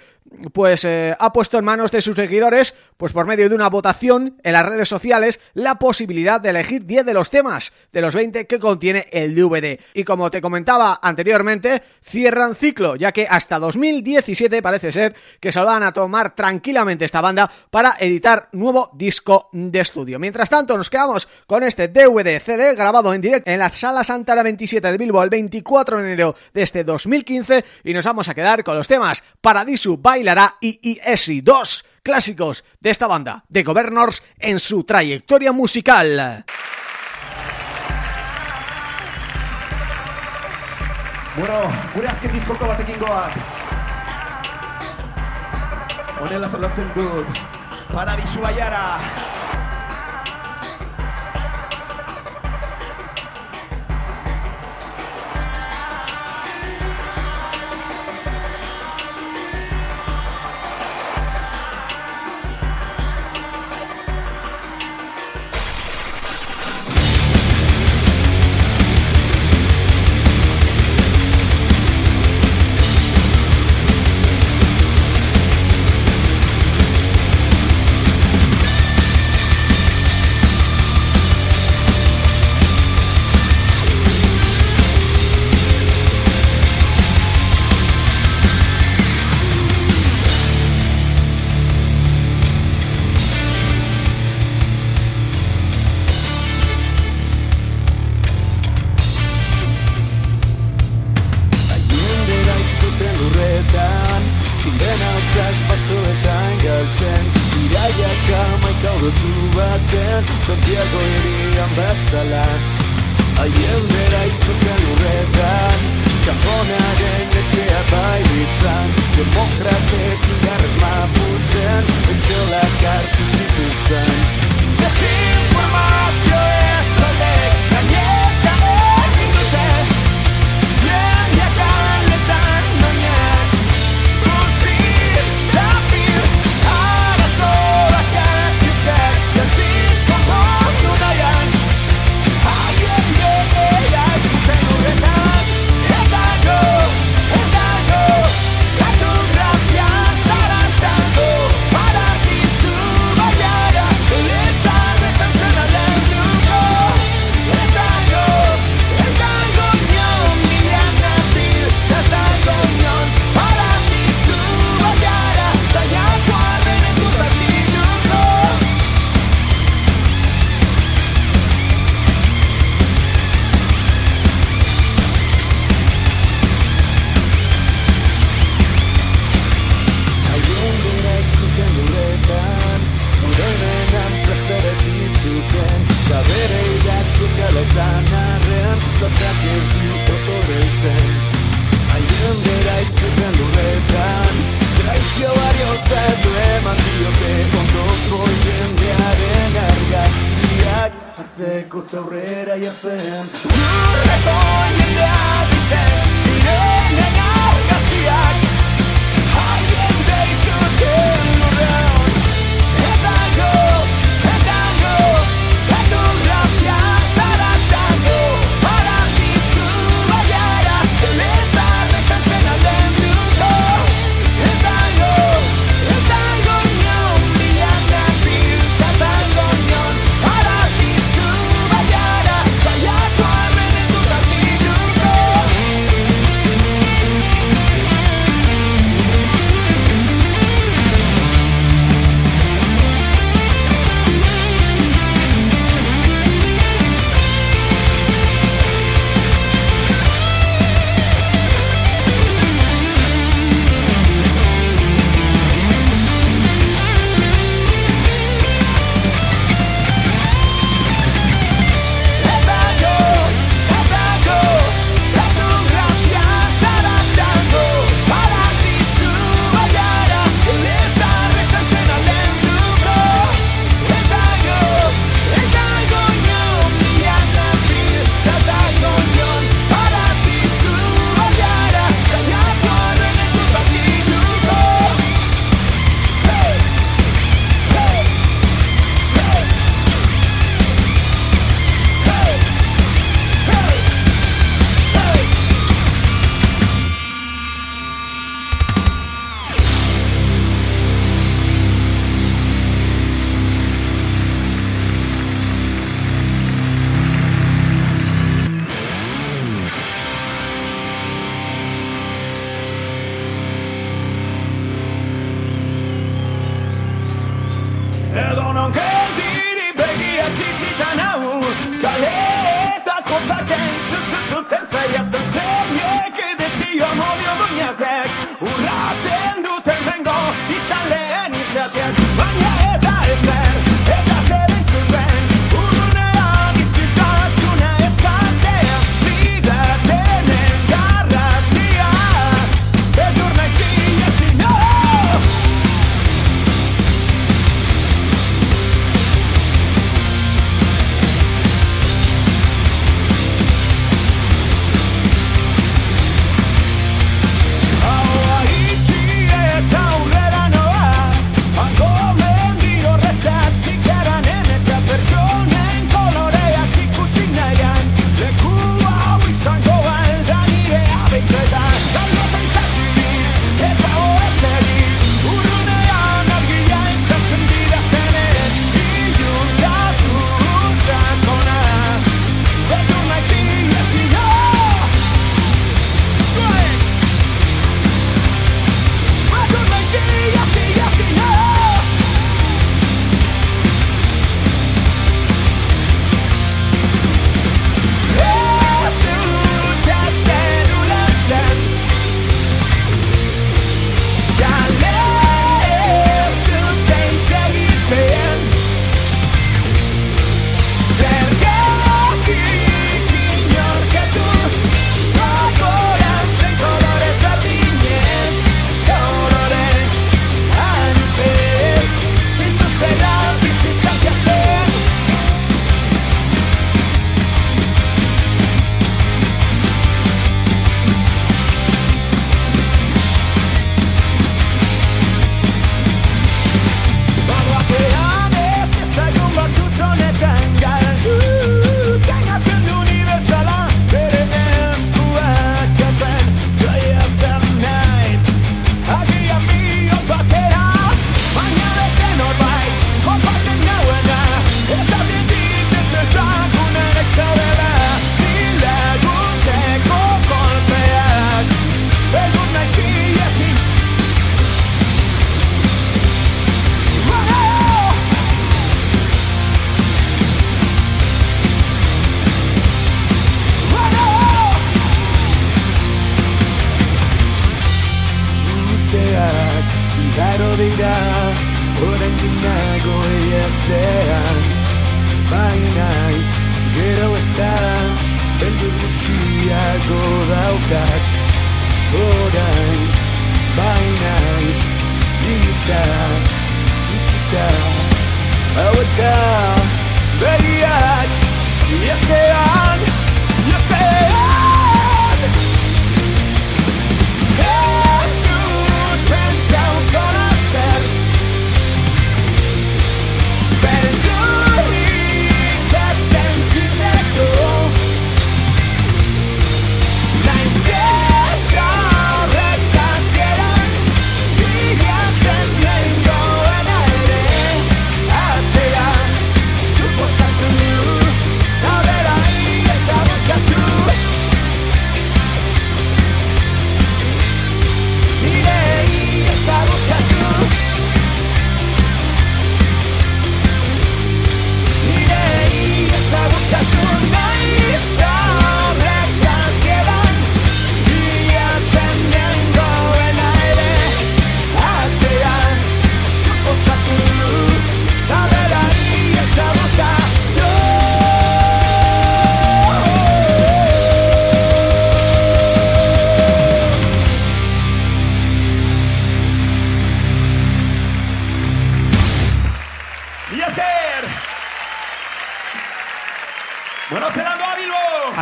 pues eh, ha puesto en manos de sus seguidores, pues por medio de una votación en las redes sociales, la posibilidad de elegir 10 de los temas de los 20 que contiene el DVD. Y como te comentaba anteriormente, cierran ciclo, ya que hasta 2017 parece ser que se van a tomar tranquilamente esta banda para editar nuevo disco de estudio. Mientras tanto, nos quedamos con este DVD CD grabado en directo en la Sala Santana 27 de Bilbao el 24 de enero de este 2015 y nos vamos a quedar con los temas Paradiso bailará y dos clásicos de esta banda, de Governors, en su trayectoria musical.
Bueno, gure azken diskoko batekin goaz. Honela zerlatzen dut, paradisu baiara.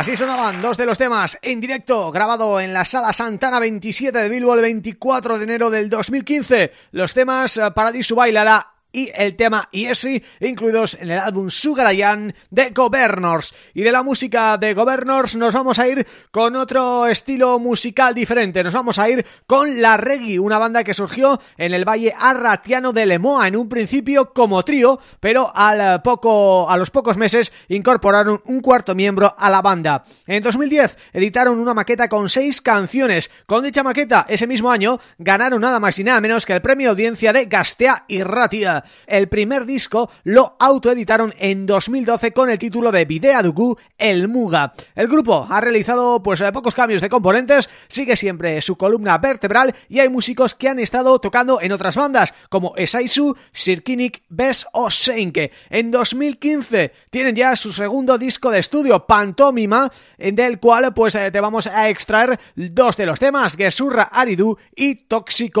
Así sonaban dos de los temas en directo, grabado en la Sala Santana 27 de Bilbo el 24 de enero del 2015. Los temas eh, Paradiso Bailará y el tema Iesi, incluidos en el álbum Sugarayan de Governors. Y de la música de Governors nos vamos a ir con otro estilo musical diferente. Nos vamos a ir con La Reggae, una banda que surgió en el Valle Arratiano de Lemoa, en un principio como trío, pero al poco a los pocos meses incorporaron un cuarto miembro a la banda. En 2010 editaron una maqueta con seis canciones. Con dicha maqueta, ese mismo año, ganaron nada más y nada menos que el premio audiencia de Gastea y Ratia. El primer disco lo autoeditaron en 2012 con el título de Videa Dugu El Muga. El grupo ha realizado pues eh, pocos cambios de componentes, sigue siempre su columna vertebral y hay músicos que han estado tocando en otras bandas como Esaisu, Sirkinik, Bes o Seinke. En 2015 tienen ya su segundo disco de estudio, Pantomima, del cual pues eh, te vamos a extraer dos de los temas, Gesurra Aridu y Tóxico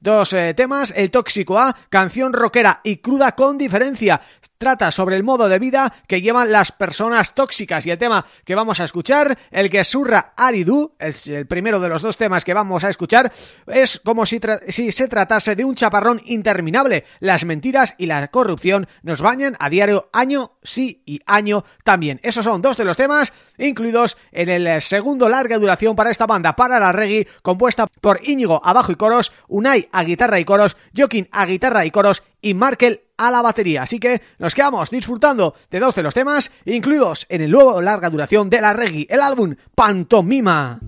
Dos eh, temas, el Tóxico A, canción rock y cruda con diferencia. Trata sobre el modo de vida que llevan las personas tóxicas y el tema que vamos a escuchar, el que surra Aridu, es el primero de los dos temas que vamos a escuchar, es como si, si se tratase de un chaparrón interminable. Las mentiras y la corrupción nos bañan a diario año sí y año también. Esos son dos de los temas incluidos en el segundo larga duración para esta banda, para la reggae, compuesta por Íñigo a bajo y coros, Unai a guitarra y coros, Joaquín a guitarra y coros y Markel a la batería. Así que nos quedamos disfrutando de dos de los temas incluidos en el nuevo larga duración de la reggae, el álbum Pantomima.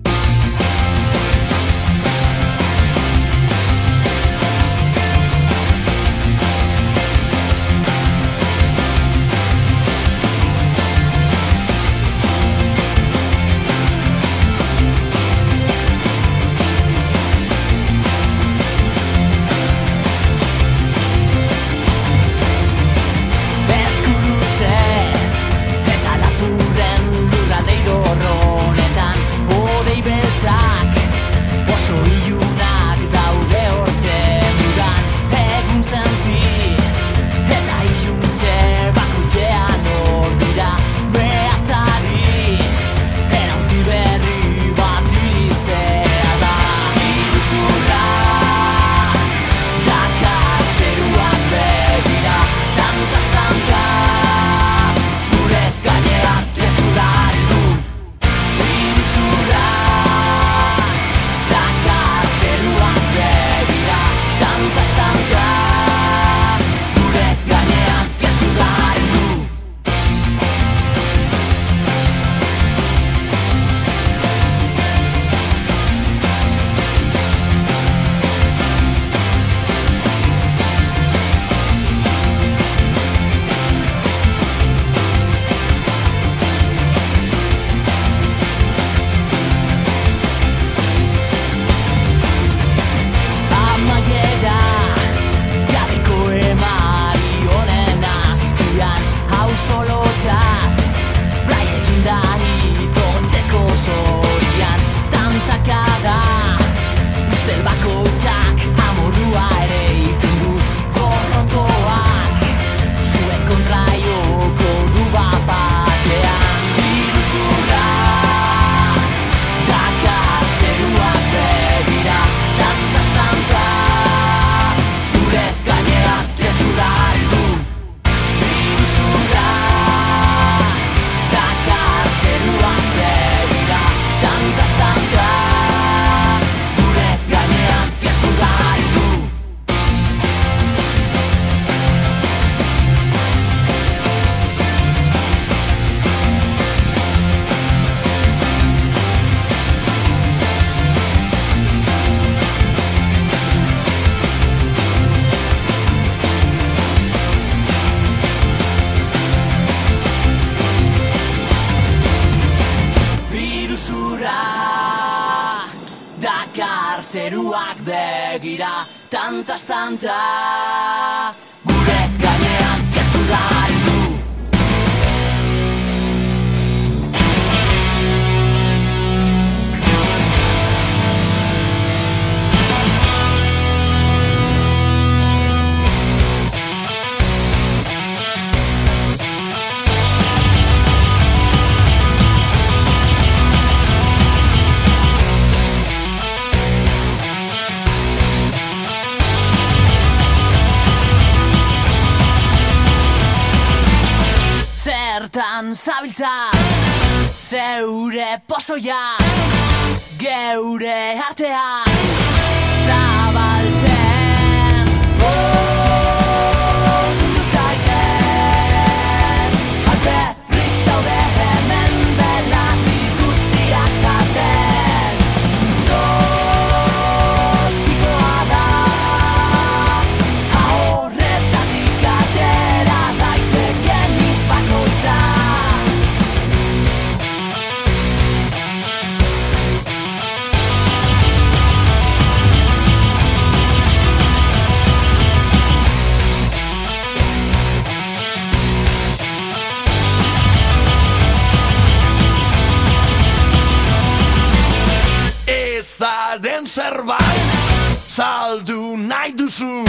Duzu.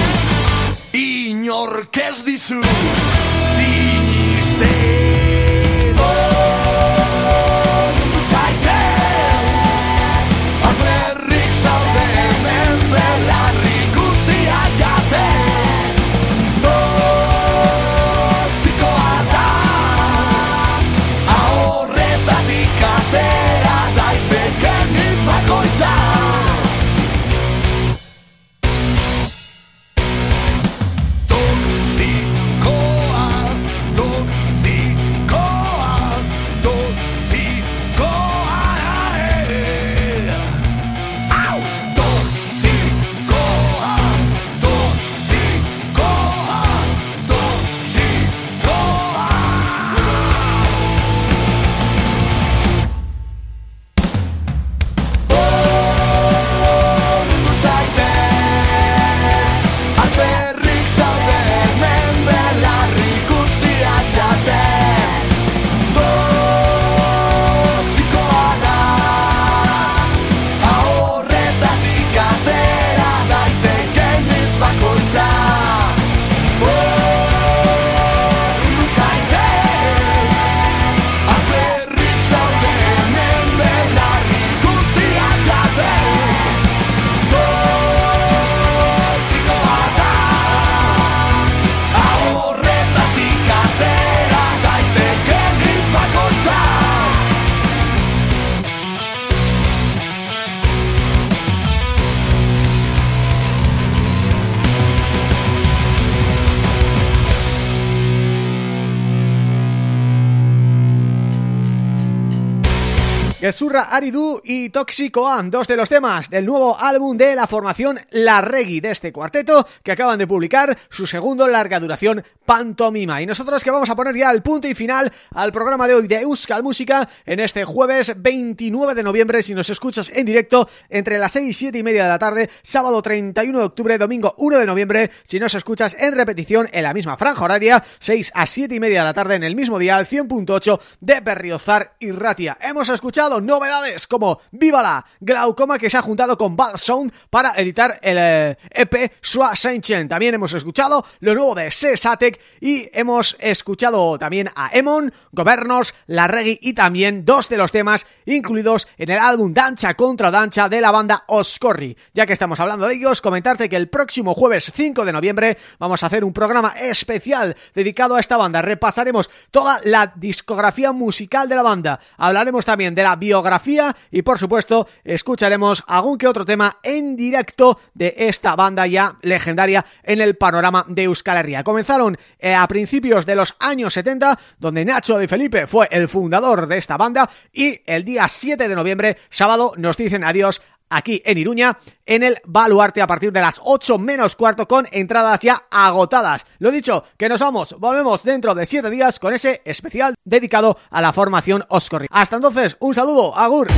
Inork ez dizu
Aridu y Toxicoan, dos de los temas del nuevo álbum de la formación La Reggae de este cuarteto que acaban de publicar su segundo larga duración Pantomima. Y nosotros que vamos a poner ya el punto y final al programa de hoy de Euskal Música en este jueves 29 de noviembre si nos escuchas en directo entre las 6 y 7 y media de la tarde, sábado 31 de octubre, domingo 1 de noviembre, si nos escuchas en repetición en la misma franja horaria, 6 a 7 y media de la tarde en el mismo día, al 100.8 de Berriozar y Ratia. Hemos escuchado novedades como Vívala, Glaucoma que se ha juntado con Bad Sound para editar el eh, EP Sua Senchen. También hemos escuchado lo nuevo de Sesatec y hemos escuchado también a Emon, Gobernos, La Reggae y también dos de los temas incluidos en el álbum Dancha contra Dancha de la banda Oscorri. Ya que estamos hablando de ellos, comentarte que el próximo jueves 5 de noviembre vamos a hacer un programa especial dedicado a esta banda. Repasaremos toda la discografía musical de la banda. Hablaremos también de la biografía y por supuesto escucharemos algún que otro tema en directo de esta banda ya legendaria en el panorama de Euskal Herria. Comenzaron eh, a principios de los años 70 donde Nacho de Felipe fue el fundador de esta banda y el día 7 de noviembre, sábado, nos dicen adiós aquí en Iruña, en el Baluarte a partir de las 8 menos cuarto con entradas ya agotadas. Lo dicho, que nos vamos, volvemos dentro de 7 días con ese especial dedicado a la formación Oscorri. Hasta entonces, un saludo, Agur.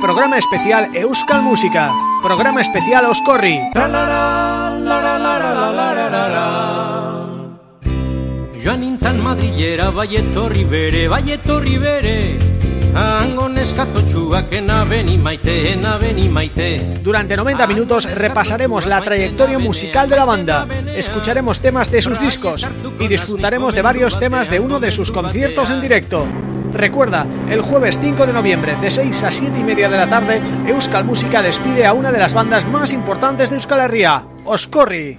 Programa especial Euskal Música. Programa especial Oscorri.
Joan nintzan madrilera, bai etorri bere, bai etorri bere Hango neskatotxuak ena beni maite, ena beni maite.
Durante 90 minutos repasaremos la trayectoria musical de la banda. Escucharemos temas de sus discos Y disfrutaremos de varios temas de uno de sus conciertos en directo Recuerda, el jueves 5 de noviembre de 6 a 7 y media de la tarde Euskal Música despide a una de las bandas más importantes de Euskal Herria, Oscorri